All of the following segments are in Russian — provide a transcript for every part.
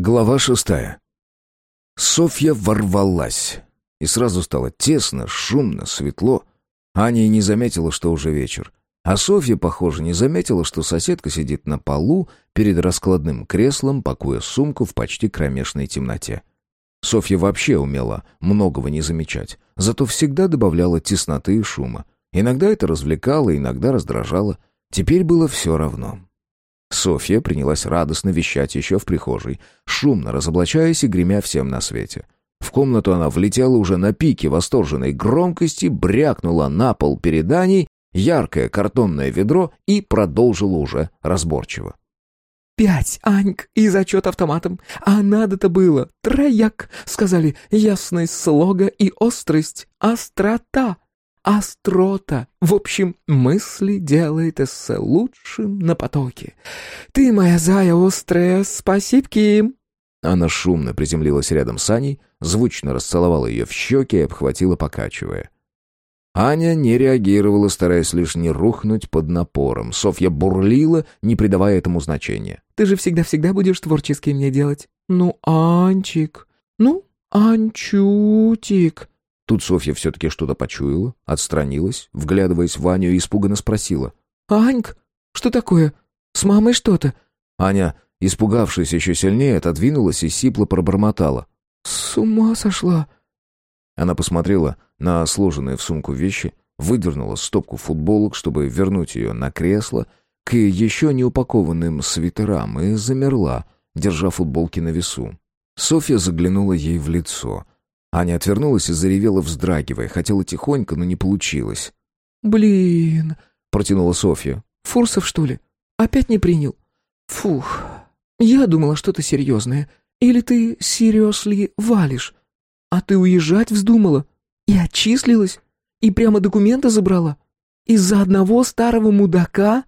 Глава шестая. Софья ворвалась. И сразу стало тесно, шумно, светло. Аня и не заметила, что уже вечер. А Софья, похоже, не заметила, что соседка сидит на полу перед раскладным креслом, пакуя сумку в почти кромешной темноте. Софья вообще умела многого не замечать, зато всегда добавляла тесноты и шума. Иногда это развлекало, иногда раздражало. Теперь было все равно. Софья принялась радостно вещать еще в прихожей, шумно разоблачаясь и гремя всем на свете. В комнату она влетела уже на пике восторженной громкости, брякнула на пол переданий яркое картонное ведро и продолжила уже разборчиво. «Пять, Аньк, и зачет автоматом. А надо-то было. Трояк, сказали. Ясность слога и острость. Острота острота. В общем, мысли делает эссе лучшим на потоке. Ты, моя зая острая, спасибки!» Она шумно приземлилась рядом с Аней, звучно расцеловала ее в щеки и обхватила, покачивая. Аня не реагировала, стараясь лишь не рухнуть под напором. Софья бурлила, не придавая этому значения. «Ты же всегда-всегда будешь творчески мне делать. Ну, Анчик, ну, Анчутик!» Тут Софья все-таки что-то почуяла, отстранилась, вглядываясь в Аню и испуганно спросила. «Аньк, что такое? С мамой что-то?» Аня, испугавшись еще сильнее, отодвинулась и сипло пробормотала. «С ума сошла!» Она посмотрела на сложенные в сумку вещи, выдернула стопку футболок, чтобы вернуть ее на кресло, к еще не упакованным свитерам и замерла, держа футболки на весу. Софья заглянула ей в лицо — Аня отвернулась и заревела, вздрагивая. Хотела тихонько, но не получилось. «Блин!» — протянула Софья. «Фурсов, что ли? Опять не принял? Фух, я думала что-то серьезное. Или ты серьезли валишь? А ты уезжать вздумала? И отчислилась? И прямо документы забрала? Из-за одного старого мудака?»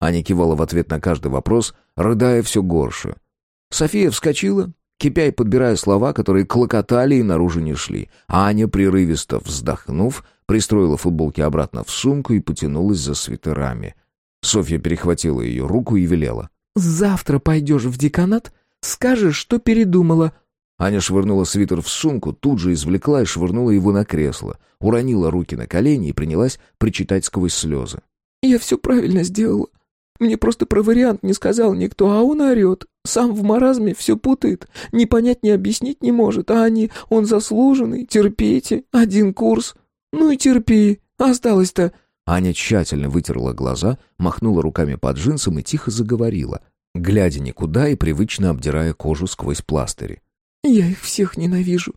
Аня кивала в ответ на каждый вопрос, рыдая все горше. София вскочила, кипя и подбирая слова, которые клокотали и наружу не шли. Аня, прерывисто вздохнув, пристроила футболки обратно в сумку и потянулась за свитерами. Софья перехватила ее руку и велела. «Завтра пойдешь в деканат, скажешь, что передумала». Аня швырнула свитер в сумку, тут же извлекла и швырнула его на кресло, уронила руки на колени и принялась причитать сквозь слезы. «Я все правильно сделала. Мне просто про вариант не сказал никто, а он орет. Сам в маразме все путает. Не понять, не объяснить не может. А они, он заслуженный, терпите, один курс. Ну и терпи, осталось-то... Аня тщательно вытерла глаза, махнула руками под джинсом и тихо заговорила, глядя никуда и привычно обдирая кожу сквозь пластыри. «Я их всех ненавижу.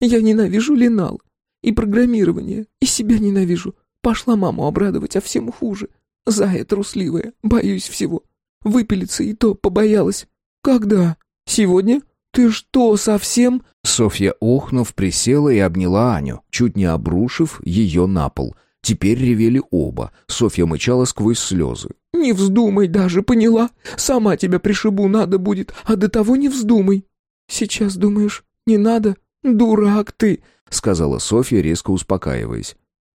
Я ненавижу Ленал. И программирование. И себя ненавижу. Пошла маму обрадовать, а всем хуже. Зая трусливая, боюсь всего. Выпилиться и то побоялась. Когда? Сегодня? Ты что, совсем? Софья, охнув, присела и обняла Аню, чуть не обрушив ее на пол. Теперь ревели оба. Софья мычала сквозь слезы. «Не вздумай даже, поняла? Сама тебя пришибу надо будет, а до того не вздумай». «Сейчас думаешь, не надо? Дурак ты!» — сказала Софья, резко успокаиваясь.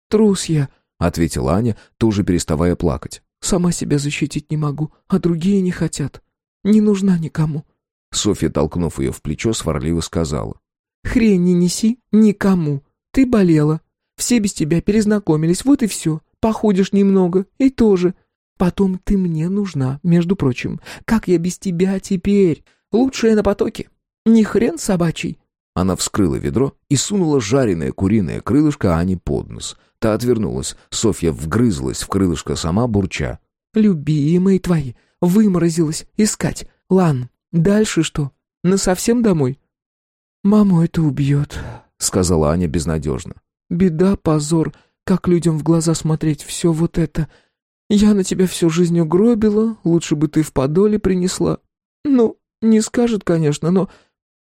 «Трус я, ответила Аня, тоже переставая плакать. «Сама себя защитить не могу, а другие не хотят. Не нужна никому». Софья, толкнув ее в плечо, сварливо сказала. «Хрень не неси никому. Ты болела. Все без тебя перезнакомились, вот и все. Походишь немного, и тоже. Потом ты мне нужна, между прочим. Как я без тебя теперь? Лучшая на потоке. Не хрен собачий». Она вскрыла ведро и сунула жареное куриное крылышко Ане под нос — Та отвернулась. Софья вгрызлась в крылышко сама, бурча. «Любимые твои, выморозилась искать. Лан, дальше что? Насовсем домой?» «Маму это убьет», — сказала Аня безнадежно. «Беда, позор, как людям в глаза смотреть все вот это. Я на тебя всю жизнь угробила, лучше бы ты в подоле принесла. Ну, не скажет, конечно, но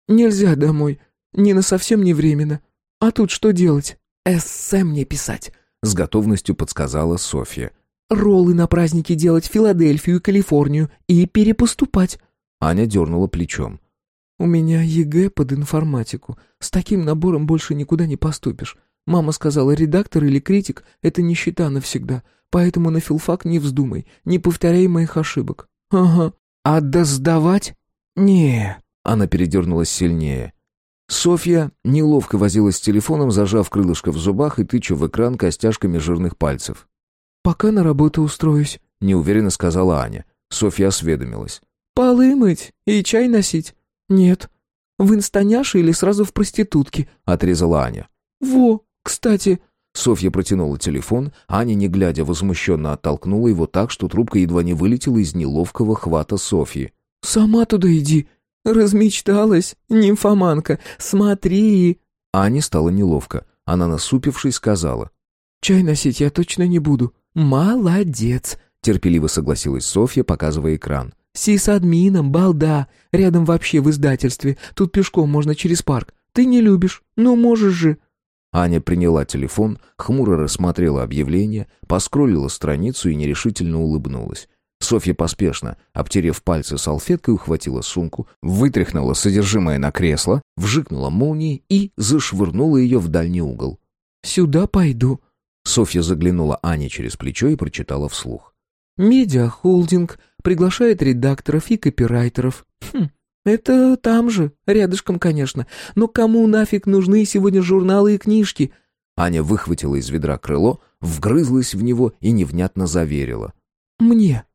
нельзя домой, не на совсем не временно. А тут что делать?» «Эссе мне писать», — с готовностью подсказала Софья. «Роллы на праздники делать Филадельфию и Калифорнию и перепоступать». Аня дернула плечом. «У меня ЕГЭ под информатику. С таким набором больше никуда не поступишь. Мама сказала, редактор или критик — это нищета навсегда, поэтому на филфак не вздумай, не повторяй моих ошибок». «Ага. А досдавать?» «Не». Она передернулась сильнее. Софья неловко возилась с телефоном, зажав крылышко в зубах и тыча в экран костяшками жирных пальцев. «Пока на работу устроюсь», — неуверенно сказала Аня. Софья осведомилась. «Полы мыть и чай носить?» «Нет». «В инстаняше или сразу в проститутке?» — отрезала Аня. «Во, кстати...» Софья протянула телефон, Аня, не глядя, возмущенно оттолкнула его так, что трубка едва не вылетела из неловкого хвата Софьи. «Сама туда иди. Размечталась, нимфоманка. Смотри!» Ане стало неловко. Она, насупившись, сказала. «Чай носить я точно не буду». «Молодец!» — терпеливо согласилась Софья, показывая экран. «Сисадмином, балда. Рядом вообще в издательстве. Тут пешком можно через парк. Ты не любишь. Ну, можешь же». Аня приняла телефон, хмуро рассмотрела объявление, поскроллила страницу и нерешительно улыбнулась. Софья поспешно, обтерев пальцы салфеткой, ухватила сумку, вытряхнула содержимое на кресло, вжикнула молнией и зашвырнула ее в дальний угол. «Сюда пойду». Софья заглянула Ане через плечо и прочитала вслух. «Медиахолдинг приглашает редакторов и копирайтеров. Хм, это там же, рядышком, конечно. Но кому нафиг нужны сегодня журналы и книжки?» Аня выхватила из ведра крыло, вгрызлась в него и невнятно заверила. «Мне».